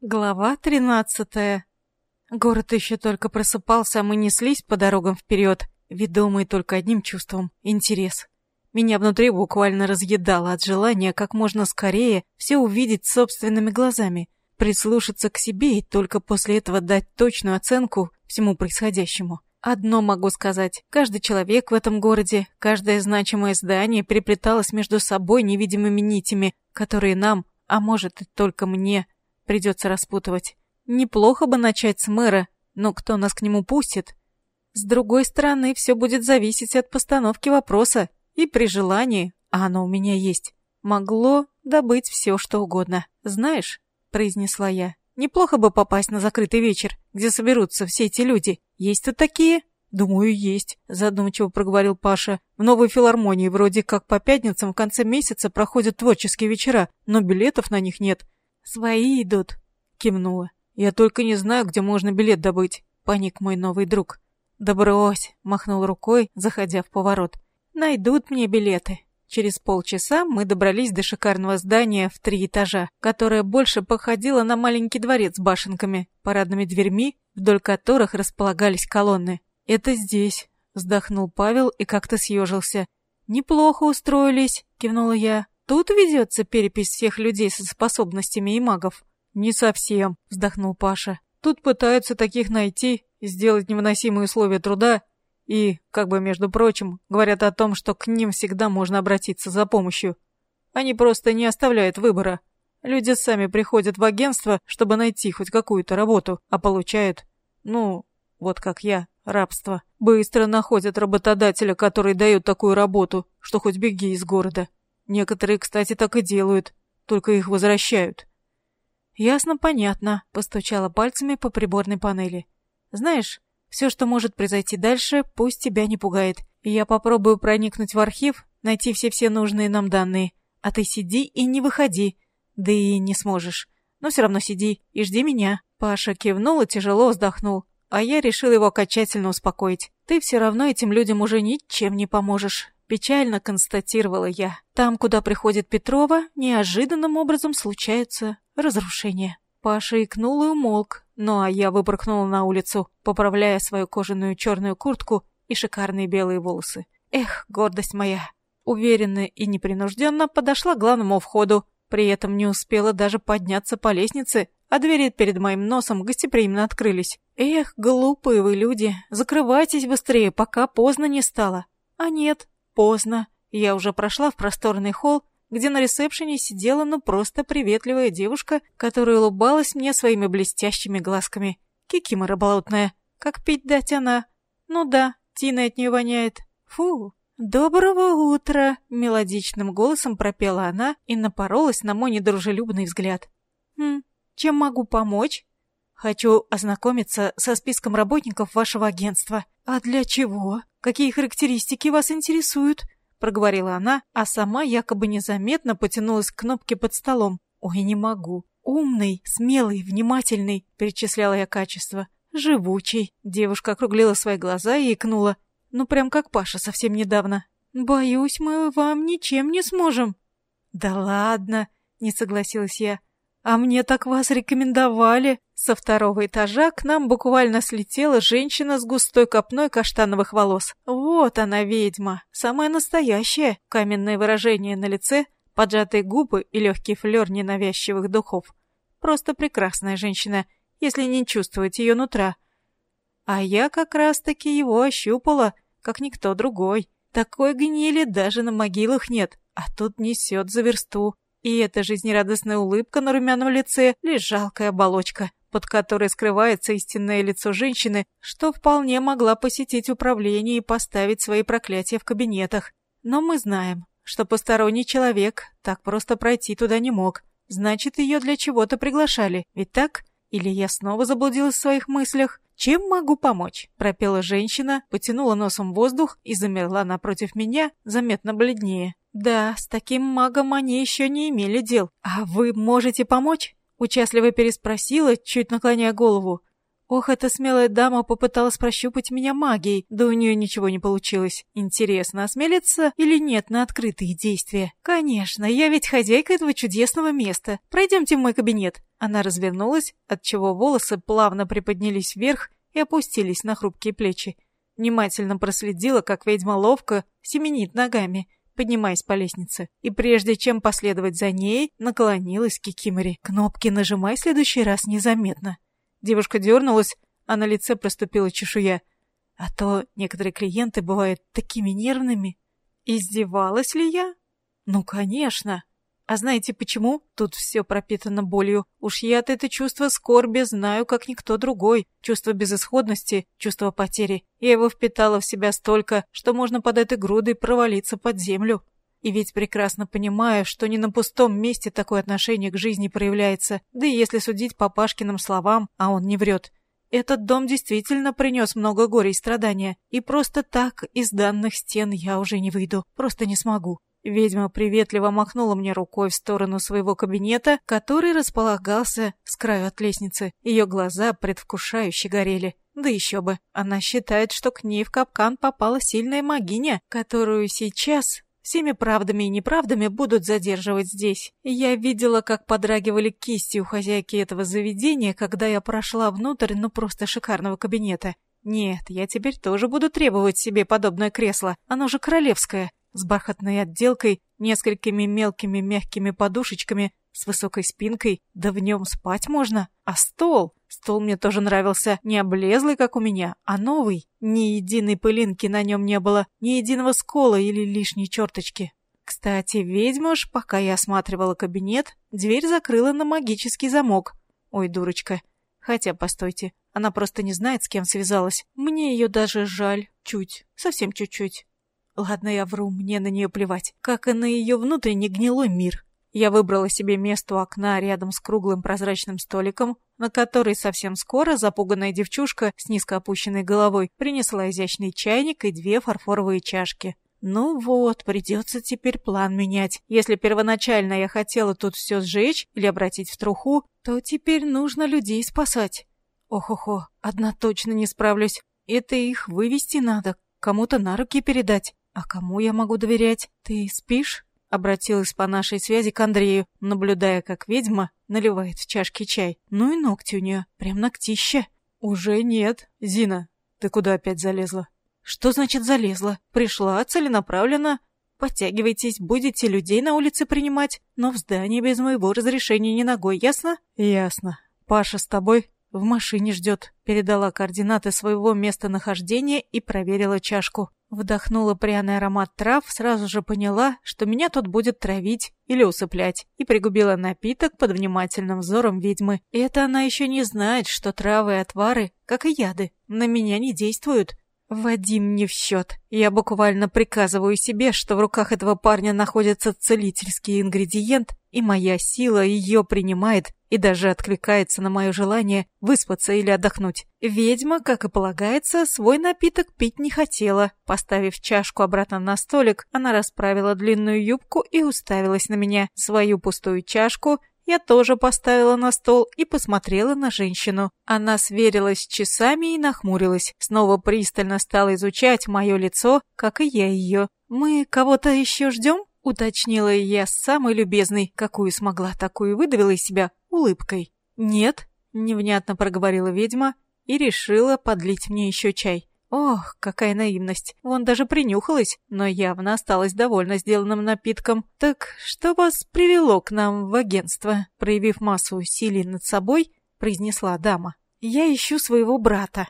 Глава тринадцатая. Город еще только просыпался, а мы неслись по дорогам вперед, ведомые только одним чувством — интерес. Меня внутри буквально разъедало от желания как можно скорее все увидеть собственными глазами, прислушаться к себе и только после этого дать точную оценку всему происходящему. Одно могу сказать, каждый человек в этом городе, каждое значимое здание переплеталось между собой невидимыми нитями, которые нам, а может и только мне, придется распутывать. Неплохо бы начать с мэра, но кто нас к нему пустит? С другой стороны, все будет зависеть от постановки вопроса, и при желании, а оно у меня есть, могло добыть все, что угодно. «Знаешь», — произнесла я, — «неплохо бы попасть на закрытый вечер, где соберутся все эти люди. Есть тут такие?» «Думаю, есть», — задумчиво проговорил Паша. «В новой филармонии вроде как по пятницам в конце месяца проходят творческие вечера, но билетов на них нет. «Свои идут», — кивнула. «Я только не знаю, где можно билет добыть», — паник мой новый друг. «Да брось», — махнул рукой, заходя в поворот. «Найдут мне билеты». Через полчаса мы добрались до шикарного здания в три этажа, которое больше походило на маленький дворец с башенками, парадными дверьми, вдоль которых располагались колонны. «Это здесь», — вздохнул Павел и как-то съежился. «Неплохо устроились», — кивнула я. Тут ведется перепись всех людей со способностями и магов. Не совсем, вздохнул Паша. Тут пытаются таких найти, сделать невыносимые условия труда и, как бы между прочим, говорят о том, что к ним всегда можно обратиться за помощью. Они просто не оставляют выбора. Люди сами приходят в агентство, чтобы найти хоть какую-то работу, а получают, ну, вот как я, рабство. Быстро находят работодателя, который дает такую работу, что хоть беги из города. Некоторые, кстати, так и делают, только их возвращают. Ясно, понятно, постучала пальцами по приборной панели. Знаешь, все, что может произойти дальше, пусть тебя не пугает. Я попробую проникнуть в архив, найти все-все нужные нам данные. А ты сиди и не выходи. Да и не сможешь. Но все равно сиди и жди меня. Паша кивнул и тяжело вздохнул. А я решил его окончательно успокоить. Ты все равно этим людям уже ничем не поможешь. Печально констатировала я. Там, куда приходит Петрова, неожиданным образом случаются разрушения. Паша икнул и умолк, ну а я выпорхнула на улицу, поправляя свою кожаную черную куртку и шикарные белые волосы. Эх, гордость моя! Уверенно и непринужденно подошла к главному входу, при этом не успела даже подняться по лестнице, а двери перед моим носом гостеприимно открылись. Эх, глупые вы люди, закрывайтесь быстрее, пока поздно не стало. А нет, Поздно. Я уже прошла в просторный холл, где на ресепшене сидела ну просто приветливая девушка, которая улыбалась мне своими блестящими глазками. Кикимора болотная. Как пить дать она? Ну да, Тина от нее воняет. Фу. «Доброго утра!» — мелодичным голосом пропела она и напоролась на мой недружелюбный взгляд. «Хм, чем могу помочь?» «Хочу ознакомиться со списком работников вашего агентства». «А для чего? Какие характеристики вас интересуют?» — проговорила она, а сама якобы незаметно потянулась к кнопке под столом. «Ой, не могу. Умный, смелый, внимательный», — перечисляла я качество. «Живучий». Девушка округлила свои глаза и икнула. «Ну, прям как Паша совсем недавно». «Боюсь, мы вам ничем не сможем». «Да ладно», — не согласилась я. «А мне так вас рекомендовали!» Со второго этажа к нам буквально слетела женщина с густой копной каштановых волос. Вот она, ведьма, самая настоящая. Каменное выражение на лице, поджатые губы и легкий флер ненавязчивых духов. Просто прекрасная женщина, если не чувствовать ее нутра. А я как раз-таки его ощупала, как никто другой. Такой гнили даже на могилах нет, а тут несет за версту. И эта жизнерадостная улыбка на румяном лице — лишь жалкая оболочка, под которой скрывается истинное лицо женщины, что вполне могла посетить управление и поставить свои проклятия в кабинетах. Но мы знаем, что посторонний человек так просто пройти туда не мог. Значит, ее для чего-то приглашали, ведь так? Или я снова заблудилась в своих мыслях? «Чем могу помочь?» — пропела женщина, потянула носом воздух и замерла напротив меня, заметно бледнее. Да, с таким магом они еще не имели дел. А вы можете помочь? Участливо переспросила, чуть наклоняя голову. Ох, эта смелая дама попыталась прощупать меня магией, да у нее ничего не получилось. Интересно, осмелится или нет на открытые действия? Конечно, я ведь хозяйка этого чудесного места. Пройдемте в мой кабинет. Она развернулась, отчего волосы плавно приподнялись вверх и опустились на хрупкие плечи. Внимательно проследила, как ведьма ловко семенит ногами, поднимаясь по лестнице. И прежде чем последовать за ней, наклонилась к Кикимори. «Кнопки нажимай в следующий раз незаметно». Девушка дернулась, а на лице проступила чешуя. А то некоторые клиенты бывают такими нервными. Издевалась ли я? Ну, конечно. А знаете почему? Тут все пропитано болью. Уж я-то это чувство скорби знаю, как никто другой. Чувство безысходности, чувство потери. Я его впитала в себя столько, что можно под этой грудой провалиться под землю. И ведь прекрасно понимаю, что не на пустом месте такое отношение к жизни проявляется, да и если судить по Пашкиным словам, а он не врет. Этот дом действительно принес много горя и страдания, и просто так из данных стен я уже не выйду, просто не смогу. Ведьма приветливо махнула мне рукой в сторону своего кабинета, который располагался с краю от лестницы. Ее глаза предвкушающе горели. Да еще бы, она считает, что к ней в капкан попала сильная магиня, которую сейчас всеми правдами и неправдами будут задерживать здесь. Я видела, как подрагивали кисти у хозяйки этого заведения, когда я прошла внутрь, ну просто шикарного кабинета. Нет, я теперь тоже буду требовать себе подобное кресло. Оно же королевское, с бархатной отделкой, несколькими мелкими мягкими подушечками, с высокой спинкой, да в нем спать можно. А стол? Стол мне тоже нравился, не облезлый, как у меня, а новый. Ни единой пылинки на нем не было, ни единого скола или лишней черточки. Кстати, ведьма ж, пока я осматривала кабинет, дверь закрыла на магический замок. Ой, дурочка. Хотя, постойте, она просто не знает, с кем связалась. Мне ее даже жаль. Чуть. Совсем чуть-чуть. Ладно, я вру, мне на нее плевать. Как и на ее внутренний гнилой мир. Я выбрала себе место у окна рядом с круглым прозрачным столиком, на который совсем скоро запуганная девчушка с низко опущенной головой принесла изящный чайник и две фарфоровые чашки. Ну вот, придется теперь план менять. Если первоначально я хотела тут все сжечь или обратить в труху, то теперь нужно людей спасать. Ох-охо, одна точно не справлюсь. Это их вывести надо, кому-то на руки передать. А кому я могу доверять? Ты спишь? Обратилась по нашей связи к Андрею, наблюдая, как ведьма наливает в чашки чай. Ну и ногти у нее, прям ногтища. Уже нет. Зина, ты куда опять залезла? Что значит залезла? Пришла целенаправленно. Подтягивайтесь, будете людей на улице принимать, но в здании без моего разрешения не ногой, ясно? Ясно. Паша с тобой? В машине ждет. Передала координаты своего местонахождения и проверила чашку. Вдохнула пряный аромат трав, сразу же поняла, что меня тут будет травить или усыплять, и пригубила напиток под внимательным взором ведьмы. И это она еще не знает, что травы и отвары, как и яды, на меня не действуют. Вадим не в счет. Я буквально приказываю себе, что в руках этого парня находится целительский ингредиент, и моя сила ее принимает и даже откликается на мое желание выспаться или отдохнуть. Ведьма, как и полагается, свой напиток пить не хотела. Поставив чашку обратно на столик, она расправила длинную юбку и уставилась на меня. Свою пустую чашку я тоже поставила на стол и посмотрела на женщину. Она сверилась с часами и нахмурилась. Снова пристально стала изучать мое лицо, как и я ее. «Мы кого-то еще ждем?» — уточнила я самой любезной, какую смогла, такую выдавила из себя улыбкой. «Нет», — невнятно проговорила ведьма и решила подлить мне еще чай. Ох, какая наивность. Вон даже принюхалась, но явно осталась довольна сделанным напитком. Так что вас привело к нам в агентство? Проявив массу усилий над собой, произнесла дама. Я ищу своего брата.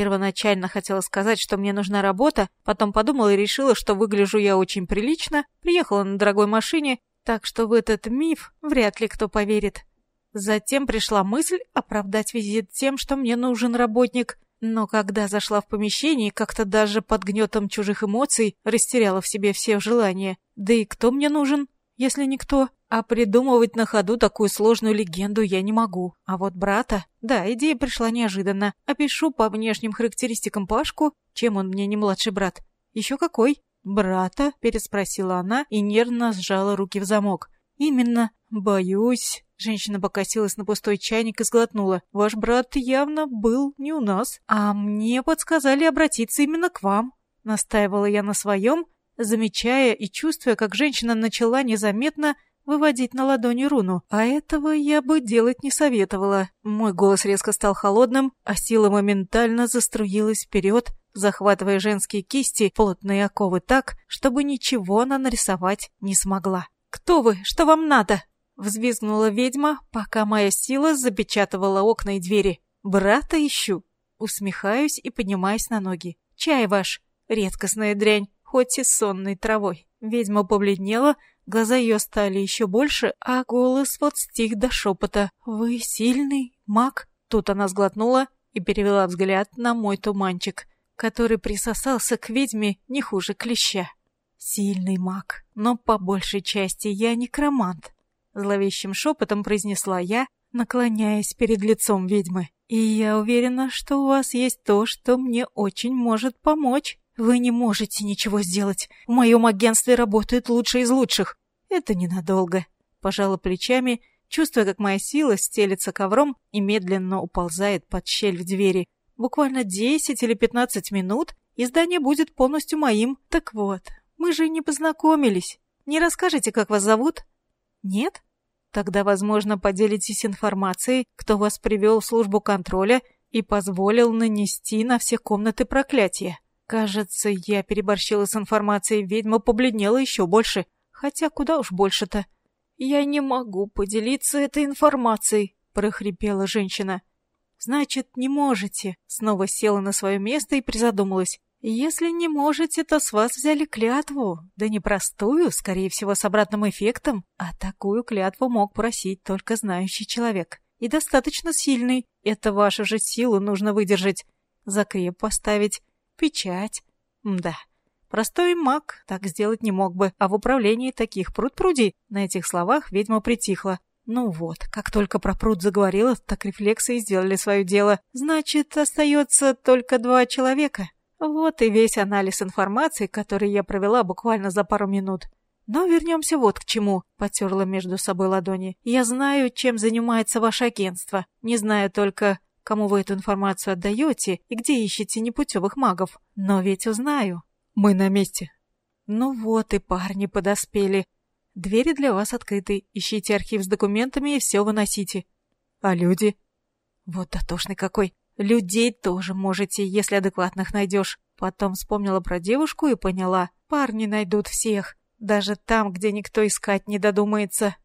Первоначально хотела сказать, что мне нужна работа, потом подумала и решила, что выгляжу я очень прилично, приехала на дорогой машине, так что в этот миф вряд ли кто поверит. Затем пришла мысль оправдать визит тем, что мне нужен работник — но когда зашла в помещение, как-то даже под гнетом чужих эмоций растеряла в себе все желания. Да и кто мне нужен, если никто? А придумывать на ходу такую сложную легенду я не могу. А вот брата... Да, идея пришла неожиданно. Опишу по внешним характеристикам Пашку, чем он мне не младший брат. Еще какой? «Брата?» — переспросила она и нервно сжала руки в замок. Именно. Боюсь. Женщина покосилась на пустой чайник и сглотнула. Ваш брат явно был не у нас, а мне подсказали обратиться именно к вам. Настаивала я на своем, замечая и чувствуя, как женщина начала незаметно выводить на ладони руну, а этого я бы делать не советовала. Мой голос резко стал холодным, а сила моментально заструилась вперед, захватывая женские кисти, плотные оковы так, чтобы ничего она нарисовать не смогла. «Кто вы? Что вам надо?» Взвизгнула ведьма, пока моя сила запечатывала окна и двери. «Брата ищу!» Усмехаюсь и поднимаюсь на ноги. «Чай ваш! Редкостная дрянь, хоть и сонной травой!» Ведьма побледнела, глаза ее стали еще больше, а голос вот стих до шепота. «Вы сильный маг?» Тут она сглотнула и перевела взгляд на мой туманчик, который присосался к ведьме не хуже клеща. «Сильный маг, но по большей части я некромант. Зловещим шепотом произнесла я, наклоняясь перед лицом ведьмы. «И я уверена, что у вас есть то, что мне очень может помочь. Вы не можете ничего сделать. В моем агентстве работает лучший из лучших. Это ненадолго». Пожала плечами, чувствуя, как моя сила стелится ковром и медленно уползает под щель в двери. Буквально 10 или 15 минут, и здание будет полностью моим. Так вот, мы же не познакомились. Не расскажете, как вас зовут? Нет? Тогда, возможно, поделитесь информацией, кто вас привел в службу контроля и позволил нанести на все комнаты проклятие. Кажется, я переборщила с информацией, ведьма побледнела еще больше. Хотя куда уж больше-то. «Я не могу поделиться этой информацией», — прохрипела женщина. «Значит, не можете». Снова села на свое место и призадумалась. Если не можете, то с вас взяли клятву. Да не простую, скорее всего, с обратным эффектом, а такую клятву мог просить только знающий человек. И достаточно сильный. Это вашу же силу нужно выдержать. Закреп поставить. Печать. Да. Простой маг так сделать не мог бы, а в управлении таких пруд-пруди. На этих словах ведьма притихла. Ну вот, как только про пруд заговорила, так рефлексы и сделали свое дело. Значит, остается только два человека. Вот и весь анализ информации, который я провела буквально за пару минут. Но вернемся вот к чему, потерла между собой ладони. Я знаю, чем занимается ваше агентство. Не знаю только, кому вы эту информацию отдаете и где ищете непутевых магов. Но ведь узнаю. Мы на месте. Ну вот и парни подоспели. Двери для вас открыты. Ищите архив с документами и все выносите. А люди? Вот дотошный какой. Людей тоже можете, если адекватных найдешь. Потом вспомнила про девушку и поняла. Парни найдут всех. Даже там, где никто искать не додумается.